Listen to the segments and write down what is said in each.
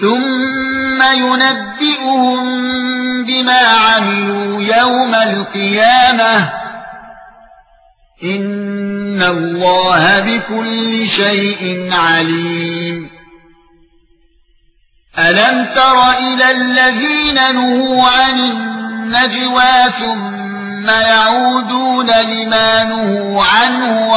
ثُمَّ يُنَبِّئُهُم بِمَا عَمِلُوا يَوْمَ الْقِيَامَةِ إِنَّ اللَّهَ بِكُلِّ شَيْءٍ عَلِيمٌ. أَلَمْ تَرَ إِلَى الَّذِينَ نُهُوا عَنِ النَّجْوَى ثُمَّ يَعُودُونَ لِمَا نُهُوا عَنْهُ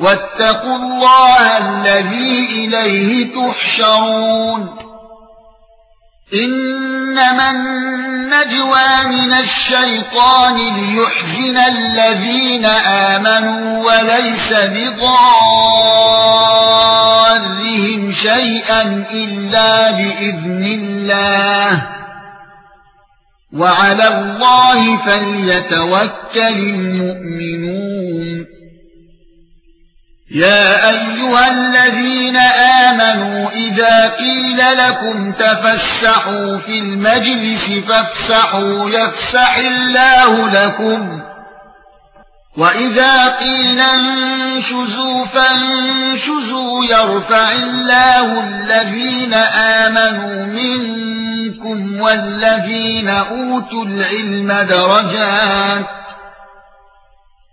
واتقوا الله الذي إليه تحشرون. إنما النجوى من الشيطان ليحزن الذين آمنوا وليس بضارهم شيئا إلا بإذن الله. وعلى الله فليتوكل المؤمنون. يا أيها الذين آمنوا إذا قيل لكم تفسحوا في المجلس فافسحوا يفسح الله لكم. وإذا قيل انشزوا فانشزوا يرفع الله الذين آمنوا منكم والذين أوتوا العلم درجات.